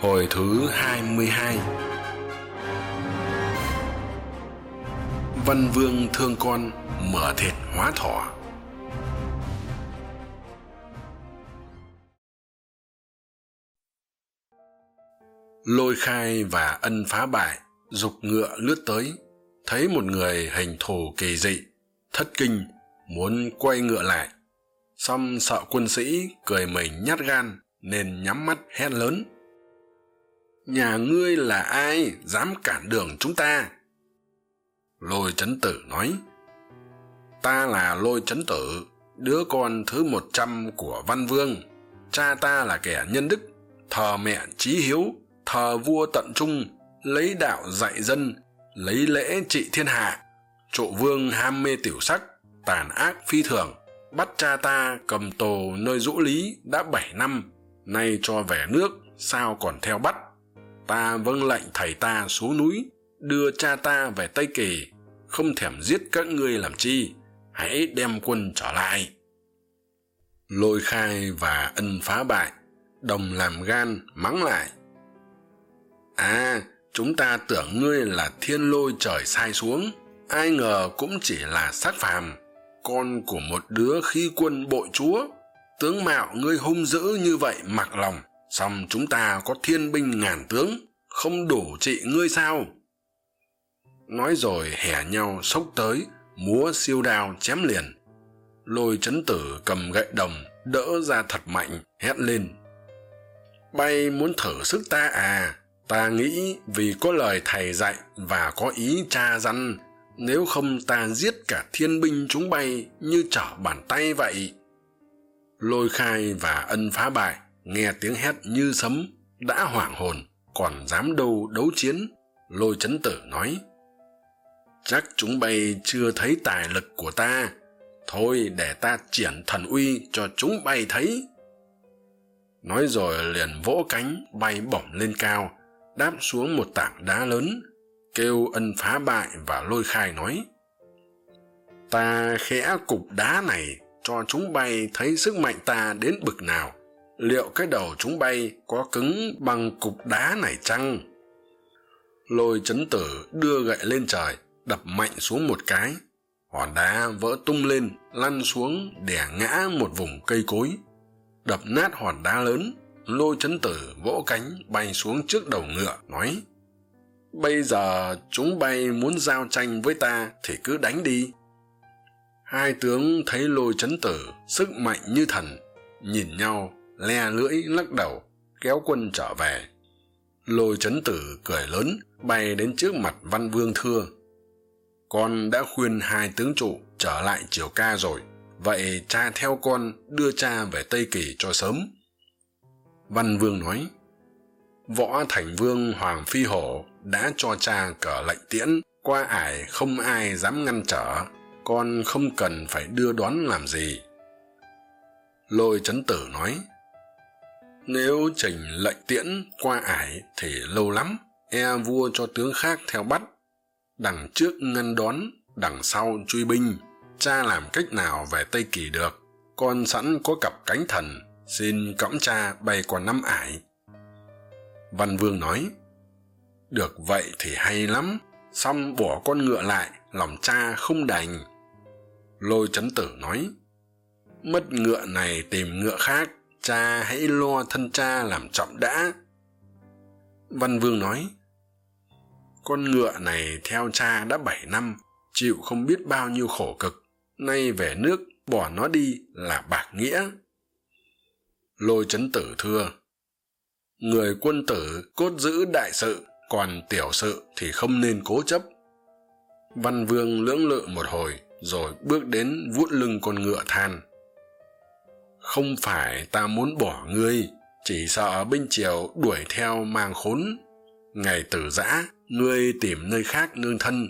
Hồi thứ hai mươi hai. Văn Vương thương con, mở thịt hóa thỏ. Lôi khai và ân phá bại, dục ngựa lướt tới. Thấy một người hình thù kỳ dị, thất kinh, muốn quay ngựa lại. Song sợ quân sĩ cười mình nhát gan, nên nhắm mắt hét lớn nhà ngươi là ai dám cản đường chúng ta? Lôi chấn tử nói, ta là lôi chấn tử, đứa con thứ một trăm của văn vương. Cha ta là kẻ nhân đức, thờ mẹ trí hiếu, thờ vua tận trung, lấy đạo dạy dân, lấy lễ trị thiên hạ. Trụ vương ham mê tiểu sắc, tàn ác phi thường, bắt cha ta cầm tù nơi dũ lý đã bảy năm, nay cho về nước, sao còn theo bắt? Ta vâng lệnh thầy ta xuống núi, đưa cha ta về tây kỳ, không thèm giết các ngươi làm chi, hãy đem quân trở lại. Lôi khai và ân phá bại, đồng làm gan mắng lại. À chúng ta tưởng ngươi là thiên lôi trời sai xuống, ai ngờ cũng chỉ là xác phàm, con của một đứa khi quân bội chúa. Tướng mạo ngươi hung dữ như vậy mặc lòng song chúng ta có thiên binh ngàn tướng, không đủ trị ngươi sao? Nói rồi hẻ nhau xốc tới, múa siêu đao chém liền. Lôi trấn tử cầm gậy đồng, đỡ ra thật mạnh, hét lên. Bay muốn thử sức ta à? Ta nghĩ vì có lời thầy dạy và có ý cha răn, nếu không ta giết cả thiên binh chúng bay như trở bàn tay vậy. Lôi khai và ân phá bại nghe tiếng hét như sấm, đã hoảng hồn, còn dám đâu đấu chiến, lôi chấn tử nói. Chắc chúng bay chưa thấy tài lực của ta. Thôi để ta triển thần uy cho chúng bay thấy. Nói rồi liền vỗ cánh, bay bổng lên cao, đáp xuống một tảng đá lớn, kêu ân phá bại và lôi khai nói. Ta khẽ cục đá này cho chúng bay thấy sức mạnh ta đến bực nào liệu cái đầu chúng bay có cứng bằng cục đá này chăng? Lôi chấn tử đưa gậy lên trời, đập mạnh xuống một cái. Hòn đá vỡ tung lên, lăn xuống đẻ ngã một vùng cây cối. Đập nát hòn đá lớn, lôi chấn tử vỗ cánh bay xuống trước đầu ngựa, nói, bây giờ chúng bay muốn giao tranh với ta thì cứ đánh đi. Hai tướng thấy lôi chấn tử sức mạnh như thần, nhìn nhau le lưỡi lắc đầu, kéo quân trở về. Lôi chấn tử cười lớn, bay đến trước mặt văn vương thưa. Con đã khuyên hai tướng trụ trở lại triều ca rồi, vậy cha theo con đưa cha về tây kỳ cho sớm. Văn vương nói, võ thành vương hoàng phi hổ đã cho cha cờ lệnh tiễn, qua ải không ai dám ngăn trở, con không cần phải đưa đón làm gì. Lôi trấn tử nói nếu trình lệnh tiễn qua ải thì lâu lắm e vua cho tướng khác theo bắt. Đằng trước ngăn đón, đằng sau truy binh, cha làm cách nào về tây kỳ được. Con sẵn có cặp cánh thần, xin cõng cha bay qua năm ải. Văn vương nói, được vậy thì hay lắm, xong bỏ con ngựa lại, lòng cha không đành. Lôi trấn tử nói, mất ngựa này tìm ngựa khác cha hãy lo thân cha làm trọng đã. Văn vương nói, con ngựa này theo cha đã bảy năm, chịu không biết bao nhiêu khổ cực. Nay về nước, bỏ nó đi là bạc nghĩa. Lôi trấn tử thưa, người quân tử cốt giữ đại sự, còn tiểu sự thì không nên cố chấp. Văn vương lưỡng lự một hồi, rồi bước đến vuốt lưng con ngựa than không phải ta muốn bỏ ngươi, chỉ sợ binh triều đuổi theo mang khốn. Ngày tử giã, ngươi tìm nơi khác nương thân.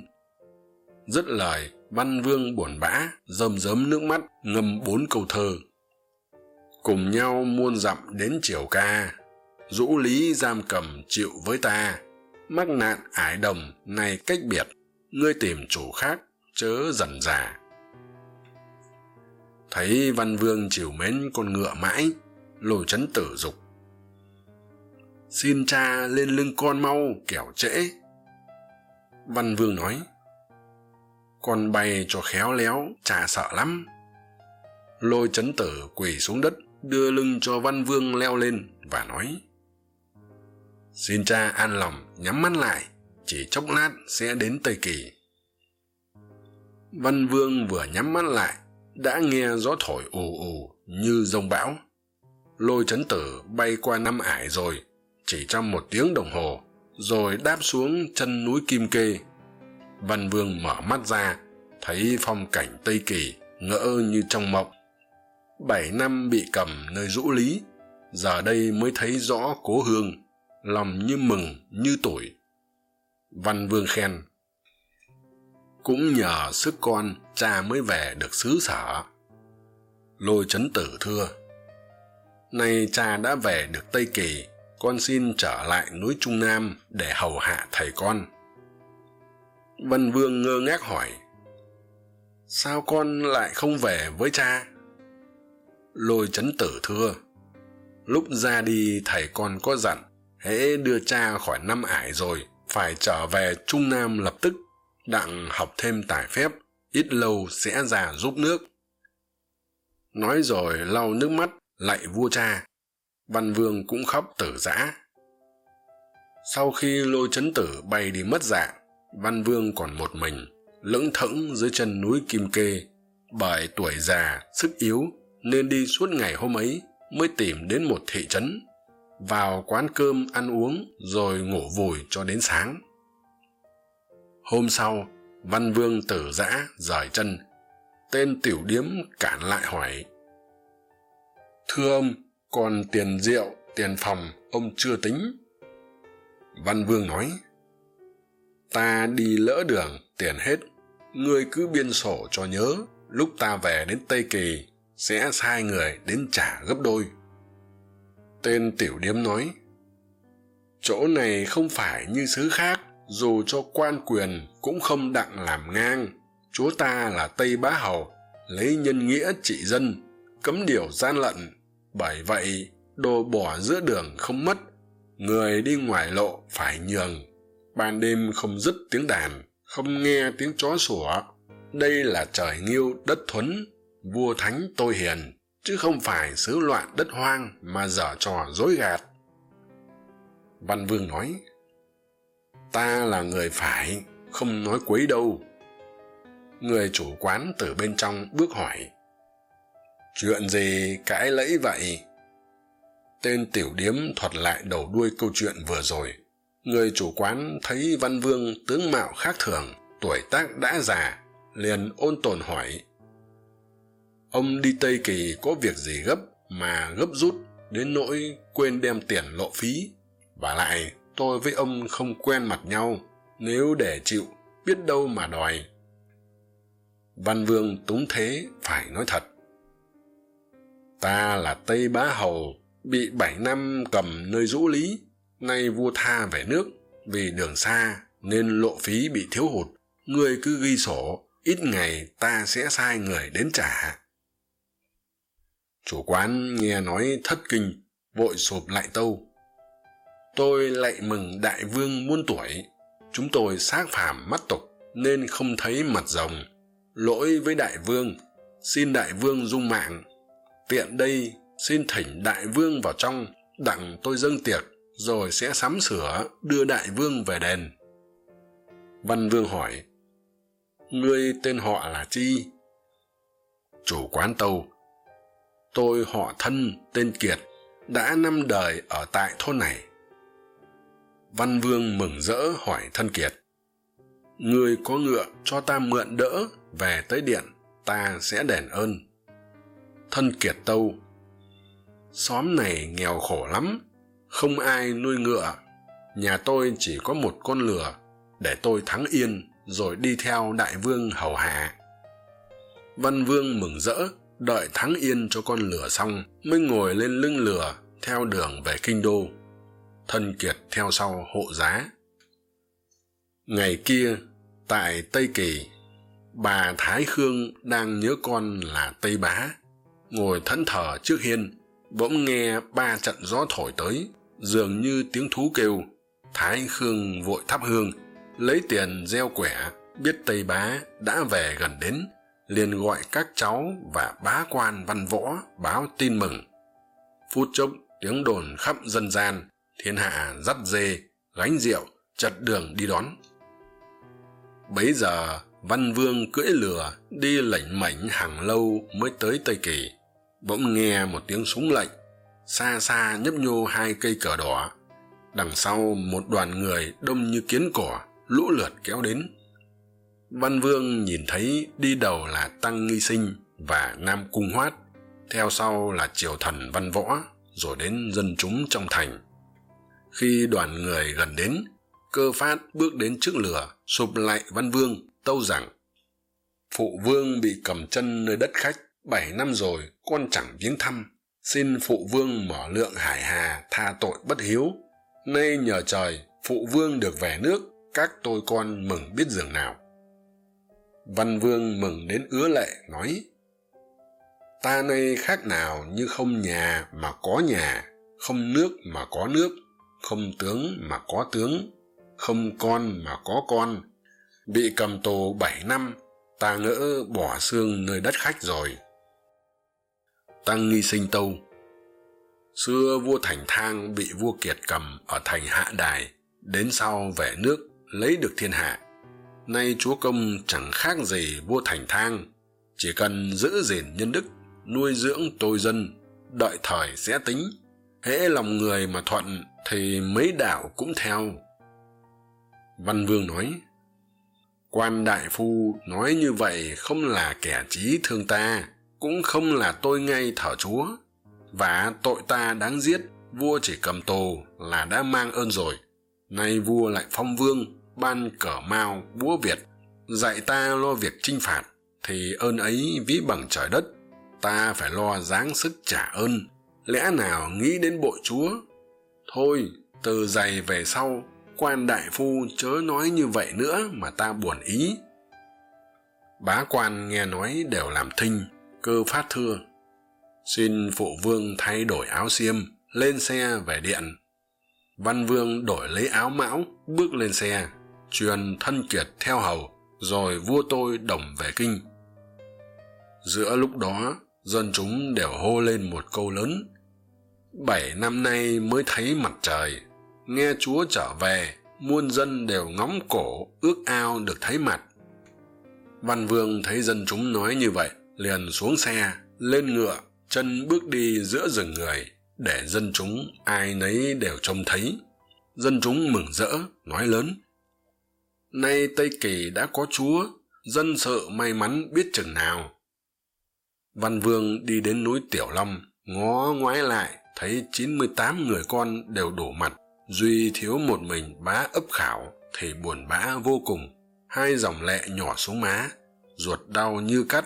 Dứt lời, văn vương buồn bã, rơm rớm nước mắt, ngâm bốn câu thơ. Cùng nhau muôn dặm đến triều ca dũ lý giam cầm chịu với ta. Mắc nạn ải đồng, nay cách biệt, ngươi tìm chủ khác, chớ dần già thấy văn vương chiều mến con ngựa mãi, lôi trấn tử dục. Xin cha lên lưng con mau, kẻo trễ. Văn vương nói, con bay cho khéo léo cha sợ lắm. Lôi chấn tử quỳ xuống đất, đưa lưng cho văn vương leo lên và nói, xin cha an lòng, nhắm mắt lại, chỉ chốc lát sẽ đến tây kỳ. Văn vương vừa nhắm mắt lại đã nghe gió thổi ù ù như rông bão. Lôi chấn tử bay qua năm ải rồi, chỉ trong một tiếng đồng hồ, rồi đáp xuống chân núi kim kê. Văn vương mở mắt ra, thấy phong cảnh tây kỳ ngỡ như trong mộng. Bảy năm bị cầm nơi rũ lý, giờ đây mới thấy rõ cố hương, lòng như mừng như tuổi. Văn vương khen cũng nhờ sức con cha mới về được xứ sở. Lôi chấn tử thưa, nay cha đã về được tây kỳ, con xin trở lại núi trung nam để hầu hạ thầy con. Văn vương ngơ ngác hỏi, sao con lại không về với cha? Lôi chấn tử thưa, lúc ra đi thầy con có dặn, hễ đưa cha khỏi năm ải rồi, phải trở về trung nam lập tức đặng học thêm tài phép, ít lâu sẽ già giúp nước. Nói rồi lau nước mắt, lạy vua cha. Văn vương cũng khóc tử giã. Sau khi lôi chấn tử bay đi mất dạng, văn vương còn một mình, lững thững dưới chân núi kim kê. Bởi tuổi già, sức yếu, nên đi suốt ngày hôm ấy mới tìm đến một thị trấn, vào quán cơm ăn uống rồi ngủ vùi cho đến sáng hôm sau, văn vương tử giã rời chân. Tên tiểu điếm cản lại hỏi, thưa ông, còn tiền rượu, tiền phòng ông chưa tính? Văn vương nói, ta đi lỡ đường, tiền hết. Ngươi cứ biên sổ cho nhớ, lúc ta về đến tây kỳ, sẽ sai người đến trả gấp đôi. Tên tiểu điếm nói, chỗ này không phải như xứ khác dù cho quan quyền cũng không đặng làm ngang. Chúa ta là tây bá hầu, lấy nhân nghĩa trị dân, cấm điều gian lận. Bởi vậy, đồ bỏ giữa đường không mất, người đi ngoài lộ phải nhường. Ban đêm không dứt tiếng đàn, không nghe tiếng chó sủa. Đây là trời nghiêu đất thuấn, vua thánh tôi hiền, chứ không phải xứ loạn đất hoang mà dở trò dối gạt. Văn vương nói ta là người phải, không nói quấy đâu. Người chủ quán từ bên trong bước hỏi, chuyện gì cãi lẫy vậy? Tên tiểu điếm thuật lại đầu đuôi câu chuyện vừa rồi. Người chủ quán thấy văn vương tướng mạo khác thường, tuổi tác đã già, liền ôn tồn hỏi, ông đi tây kỳ có việc gì gấp mà gấp rút đến nỗi quên đem tiền lộ phí? Và lại tôi với ông không quen mặt nhau, nếu để chịu, biết đâu mà đòi. Văn vương túng thế, phải nói thật. Ta là tây bá hầu, bị bảy năm cầm nơi rũ lý, nay vua tha về nước, vì đường xa, nên lộ phí bị thiếu hụt. Ngươi cứ ghi sổ, ít ngày ta sẽ sai người đến trả. Chủ quán nghe nói thất kinh, vội sụp lại tâu tôi lạy mừng đại vương muôn tuổi. Chúng tôi xác phàm mắt tục, nên không thấy mặt rồng. Lỗi với đại vương, xin đại vương dung mạng. Tiện đây, xin thỉnh đại vương vào trong, đặng tôi dâng tiệc, rồi sẽ sắm sửa, đưa đại vương về đền. Văn vương hỏi, ngươi tên họ là chi? Chủ quán tâu. Tôi họ thân, tên kiệt, đã năm đời ở tại thôn này văn vương mừng rỡ hỏi thân kiệt, người có ngựa cho ta mượn đỡ về tới điện, ta sẽ đền ơn. Thân kiệt tâu, xóm này nghèo khổ lắm, không ai nuôi ngựa. Nhà tôi chỉ có một con lừa, để tôi thắng yên, rồi đi theo đại vương hầu hạ. Văn vương mừng rỡ, đợi thắng yên cho con lừa xong, mới ngồi lên lưng lừa, theo đường về kinh đô thân kiệt theo sau hộ giá. Ngày kia, tại tây kỳ, bà thái khương đang nhớ con là tây bá, ngồi thẫn thờ trước hiên, bỗng nghe ba trận gió thổi tới, dường như tiếng thú kêu. Thái khương vội thắp hương, lấy tiền gieo quẻ, biết tây bá đã về gần đến, liền gọi các cháu và bá quan văn võ báo tin mừng. Phút chốc, tiếng đồn khắp dân gian thiên hạ dắt dê, gánh rượu chật đường đi đón. Bấy giờ, văn vương cưỡi lừa đi lảnh mảnh hàng lâu mới tới tây kỳ. Bỗng nghe một tiếng súng lệnh xa xa nhấp nhô hai cây cờ đỏ. Đằng sau một đoàn người đông như kiến cỏ, lũ lượt kéo đến. Văn vương nhìn thấy đi đầu là tăng nghi sinh và nam cung hoát, theo sau là triều thần văn võ, rồi đến dân chúng trong thành khi đoàn người gần đến, cơ phát bước đến trước lửa, sụp lại văn vương, tâu rằng, phụ vương bị cầm chân nơi đất khách bảy năm rồi, con chẳng viếng thăm. Xin phụ vương mở lượng hải hà tha tội bất hiếu. Nay nhờ trời, phụ vương được về nước, các tôi con mừng biết dường nào. Văn vương mừng đến ứa lệ, nói, ta nay khác nào như không nhà mà có nhà, không nước mà có nước không tướng mà có tướng, không con mà có con. Bị cầm tù bảy năm, ta ngỡ bỏ xương nơi đất khách rồi. Tăng nghi sinh tâu. Xưa vua thành thang bị vua kiệt cầm ở thành hạ đài, đến sau về nước lấy được thiên hạ. Nay chúa công chẳng khác gì vua thành thang, chỉ cần giữ gìn nhân đức, nuôi dưỡng tôi dân, đợi thời sẽ tính. Hễ lòng người mà thuận thì mấy đạo cũng theo. Văn vương nói, quan đại phu nói như vậy không là kẻ trí thương ta, cũng không là tôi ngay thở chúa. Và tội ta đáng giết, vua chỉ cầm tù là đã mang ơn rồi. Nay vua lại phong vương, ban cở mao búa việt, dạy ta lo việc chinh phạt, thì ơn ấy ví bằng trời đất. Ta phải lo dáng sức trả ơn. Lẽ nào nghĩ đến bội chúa thôi, từ giày về sau, quan đại phu chớ nói như vậy nữa mà ta buồn ý. Bá quan nghe nói đều làm thinh, cơ phát thưa. Xin phụ vương thay đổi áo xiêm, lên xe về điện. Văn vương đổi lấy áo mão, bước lên xe, truyền thân kiệt theo hầu, rồi vua tôi đồng về kinh. Giữa lúc đó, dân chúng đều hô lên một câu lớn bảy năm nay mới thấy mặt trời. Nghe chúa trở về, muôn dân đều ngóng cổ, ước ao được thấy mặt. Văn vương thấy dân chúng nói như vậy, liền xuống xe, lên ngựa, chân bước đi giữa rừng người, để dân chúng ai nấy đều trông thấy. Dân chúng mừng rỡ, nói lớn, nay tây kỳ đã có chúa, dân sự may mắn biết chừng nào. Văn vương đi đến núi tiểu long, ngó ngoái lại thấy chín mươi tám người con đều đổ mặt, duy thiếu một mình bá ấp khảo thì buồn bã vô cùng. Hai dòng lệ nhỏ xuống má, ruột đau như cắt,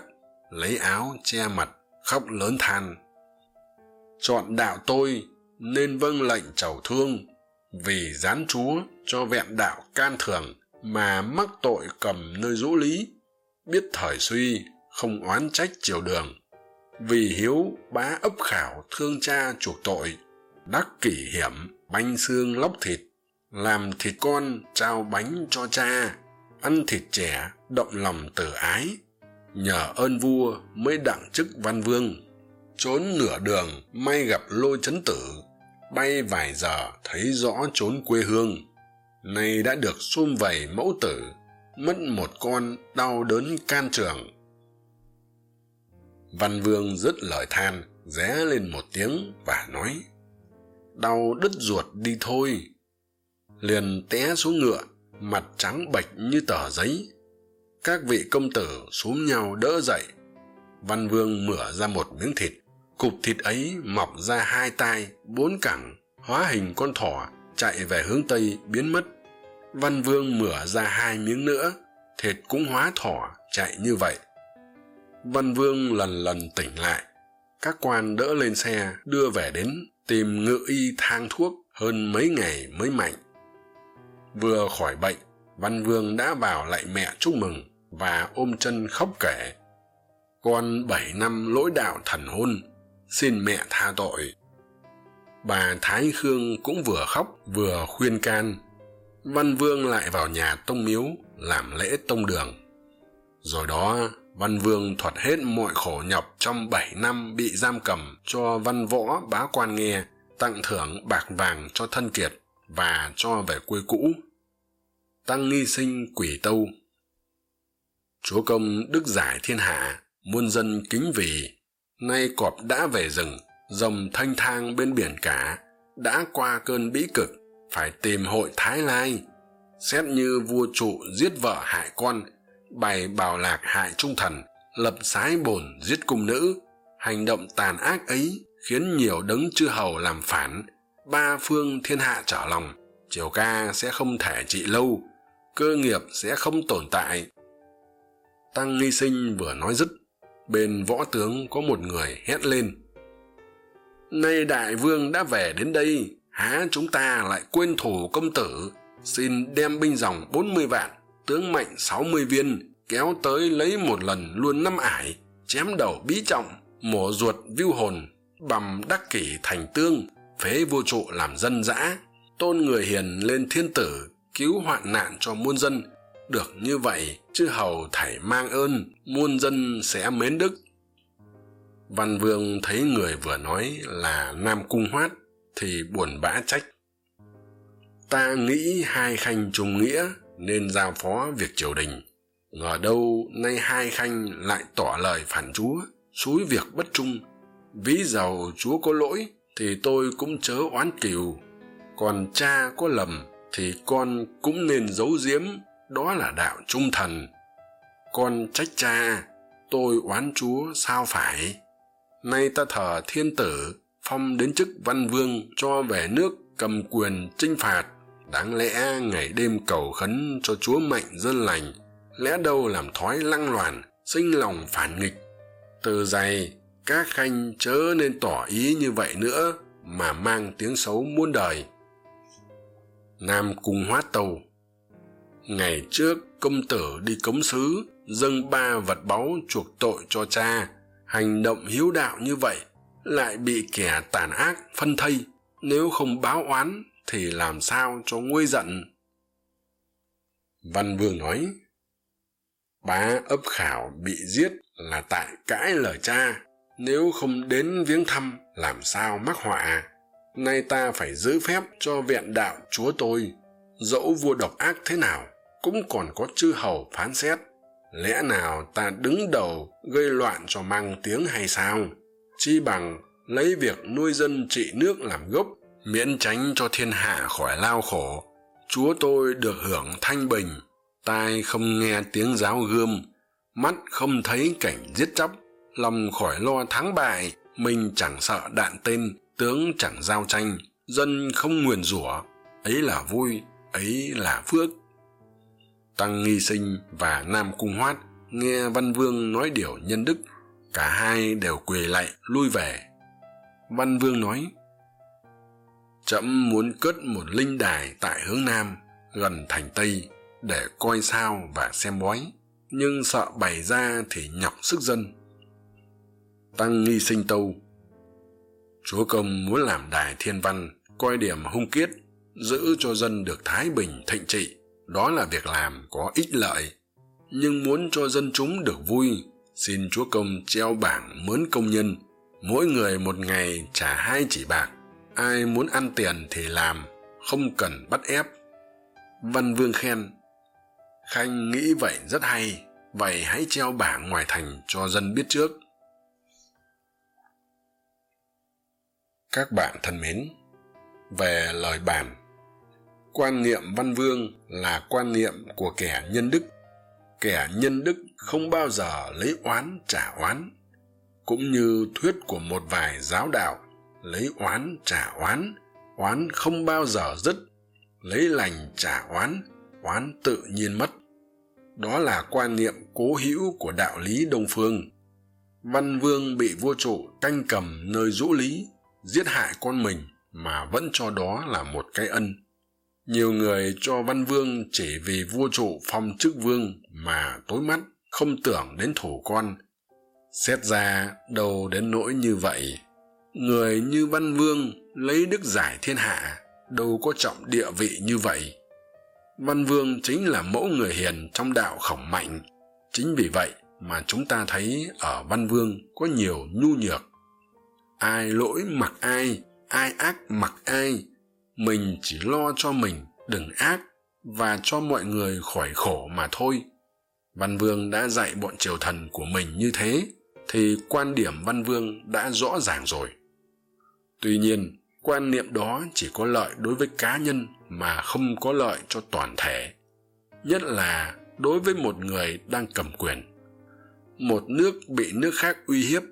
lấy áo che mặt, khóc lớn than. Chọn đạo tôi, nên vâng lệnh chầu thương, vì gián chúa cho vẹn đạo can thường mà mắc tội cầm nơi rũ lý, biết thời suy, không oán trách triều đường vì hiếu bá ấp khảo thương cha chuộc tội, đắc kỷ hiểm banh xương lóc thịt, làm thịt con trao bánh cho cha, ăn thịt trẻ động lòng từ ái, nhờ ơn vua mới đặng chức văn vương. Trốn nửa đường may gặp lôi chấn tử, bay vài giờ thấy rõ trốn quê hương. Nay đã được xôm vầy mẫu tử, mất một con đau đớn can trường văn vương dứt lời than, ré lên một tiếng và nói, đau đứt ruột đi thôi. Liền té xuống ngựa, mặt trắng bệch như tờ giấy. Các vị công tử xúm nhau đỡ dậy. Văn vương mửa ra một miếng thịt, cục thịt ấy mọc ra hai tai, bốn cẳng, hóa hình con thỏ, chạy về hướng tây biến mất. Văn vương mửa ra hai miếng nữa, thịt cũng hóa thỏ, chạy như vậy văn vương lần lần tỉnh lại. Các quan đỡ lên xe, đưa về đến, tìm ngự y thang thuốc hơn mấy ngày mới mạnh vừa khỏi bệnh, văn vương đã vào lại mẹ chúc mừng và ôm chân khóc kể. Con bảy năm lỗi đạo thần hôn, xin mẹ tha tội. Bà thái khương cũng vừa khóc vừa khuyên can. Văn vương lại vào nhà tông miếu làm lễ tông đường. Rồi đó văn vương thuật hết mọi khổ nhọc trong bảy năm bị giam cầm cho văn võ bá quan nghe, tặng thưởng bạc vàng cho thân kiệt và cho về quê cũ. Tăng nghi sinh quỷ tâu. Chúa công đức giải thiên hạ, muôn dân kính vì, nay cọp đã về rừng rồng thanh thang bên biển cả, đã qua cơn bĩ cực, phải tìm hội thái lai, xét như vua trụ giết vợ hại con bày bảo lạc hại trung thần, lập sái bổn giết cung nữ. Hành động tàn ác ấy khiến nhiều đấng chư hầu làm phản. Ba phương thiên hạ trở lòng, triều ca sẽ không thể trị lâu, cơ nghiệp sẽ không tồn tại. Tăng nghi sinh vừa nói dứt, bên võ tướng có một người hét lên. Nay đại vương đã về đến đây, há chúng ta lại quên thủ công tử, xin đem binh dòng bốn mươi vạn tướng mạnh sáu mươi viên, kéo tới lấy một lần luôn năm ải, chém đầu bí trọng, mổ ruột viu hồn, bằm đắc kỷ thành tương, phế vô trụ làm dân dã, tôn người hiền lên thiên tử, cứu hoạn nạn cho muôn dân. Được như vậy, chư hầu thảy mang ơn, muôn dân sẽ mến đức. Văn vương thấy người vừa nói là nam cung hoát, thì buồn bã trách. Ta nghĩ hai khanh trùng nghĩa nên giao phó việc triều đình. Ngờ đâu nay hai khanh lại tỏ lời phản chúa, xúi việc bất trung. Ví dầu chúa có lỗi, thì tôi cũng chớ oán cừu. Còn cha có lầm, thì con cũng nên giấu giếm, đó là đạo trung thần. Con trách cha, tôi oán chúa sao phải? Nay ta thờ thiên tử, phong đến chức văn vương cho về nước cầm quyền chinh phạt đáng lẽ ngày đêm cầu khấn cho chúa mạnh dân lành, lẽ đâu làm thói lăng loàn, sinh lòng phản nghịch? Từ dày các khanh chớ nên tỏ ý như vậy nữa mà mang tiếng xấu muôn đời. Nam cung hoát tâu ngày trước, công tử đi cống sứ, dâng ba vật báu chuộc tội cho cha. Hành động hiếu đạo như vậy, lại bị kẻ tàn ác phân thây. Nếu không báo oán thì làm sao cho nguôi giận? Văn vương nói, bá ấp khảo bị giết là tại cãi lời cha. Nếu không đến viếng thăm, làm sao mắc họa? Nay ta phải giữ phép cho viện đạo chúa tôi. Dẫu vua độc ác thế nào, cũng còn có chư hầu phán xét. Lẽ nào ta đứng đầu gây loạn cho mang tiếng hay sao? Chi bằng lấy việc nuôi dân trị nước làm gốc miễn tránh cho thiên hạ khỏi lao khổ. Chúa tôi được hưởng thanh bình, tai không nghe tiếng giáo gươm, mắt không thấy cảnh giết chóc, lòng khỏi lo thắng bại, mình chẳng sợ đạn tên, tướng chẳng giao tranh, dân không nguyền rủa, ấy là vui, ấy là phước. Tăng nghi sinh và nam cung hoát nghe văn vương nói điều nhân đức, cả hai đều quỳ lạy lui về. Văn vương nói trẫm muốn cất một linh đài tại hướng nam, gần thành tây, để coi sao và xem bói. Nhưng sợ bày ra thì nhọc sức dân. Tăng nghi sinh tâu, chúa công muốn làm đài thiên văn, coi điểm hung kiết, giữ cho dân được thái bình thịnh trị. Đó là việc làm có ích lợi. Nhưng muốn cho dân chúng được vui, xin chúa công treo bảng mướn công nhân. Mỗi người một ngày trả hai chỉ bạc ai muốn ăn tiền thì làm, không cần bắt ép. Văn vương khen, khanh nghĩ vậy rất hay, vậy hãy treo bảng ngoài thành cho dân biết trước. Các bạn thân mến, về lời bàn, quan niệm văn vương là quan niệm của kẻ nhân đức. Kẻ nhân đức không bao giờ lấy oán trả oán, cũng như thuyết của một vài giáo đạo lấy oán trả oán oán không bao giờ dứt. Lấy lành trả oán oán tự nhiên mất. Đó là quan niệm cố hữu của đạo lý đông phương. Văn vương bị vua trụ canh cầm nơi rũ lý, giết hại con mình mà vẫn cho đó là một cái ân. Nhiều người cho văn vương chỉ vì vua trụ phong chức vương mà tối mắt không tưởng đến thủ con. Xét ra đâu đến nỗi như vậy? Người như văn vương lấy đức giải thiên hạ, đâu có trọng địa vị như vậy. Văn vương chính là mẫu người hiền trong đạo khổng mạnh. Chính vì vậy mà chúng ta thấy ở văn vương có nhiều nhu nhược. Ai lỗi mặc ai ai ác mặc ai. Mình chỉ lo cho mình, đừng ác, và cho mọi người khỏi khổ mà thôi. Văn vương đã dạy bọn triều thần của mình như thế, thì quan điểm văn vương đã rõ ràng rồi tuy nhiên, quan niệm đó chỉ có lợi đối với cá nhân mà không có lợi cho toàn thể. Nhất là đối với một người đang cầm quyền. Một nước bị nước khác uy hiếp,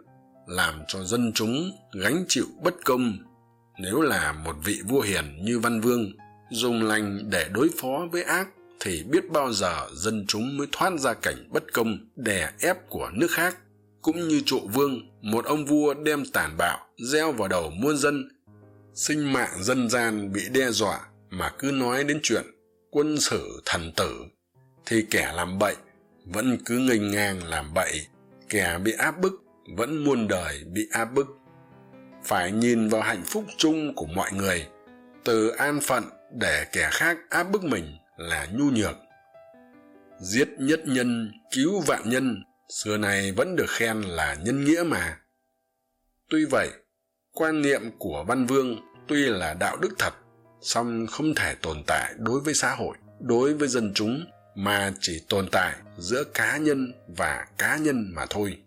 làm cho dân chúng gánh chịu bất công. Nếu là một vị vua hiền như văn vương, dùng lành để đối phó với ác, thì biết bao giờ dân chúng mới thoát ra cảnh bất công đè ép của nước khác cũng như trụ vương, một ông vua đem tàn bạo, gieo vào đầu muôn dân. Sinh mạng dân gian bị đe dọa, mà cứ nói đến chuyện quân sử thần tử. Thì kẻ làm bậy vẫn cứ nghênh ngang làm bậy, kẻ bị áp bức vẫn muôn đời bị áp bức. Phải nhìn vào hạnh phúc chung của mọi người, từ an phận để kẻ khác áp bức mình là nhu nhược. Giết nhất nhân, cứu vạn nhân xưa này vẫn được khen là nhân nghĩa mà. Tuy vậy, quan niệm của văn vương tuy là đạo đức thật, song không thể tồn tại đối với xã hội, đối với dân chúng, mà chỉ tồn tại giữa cá nhân và cá nhân mà thôi.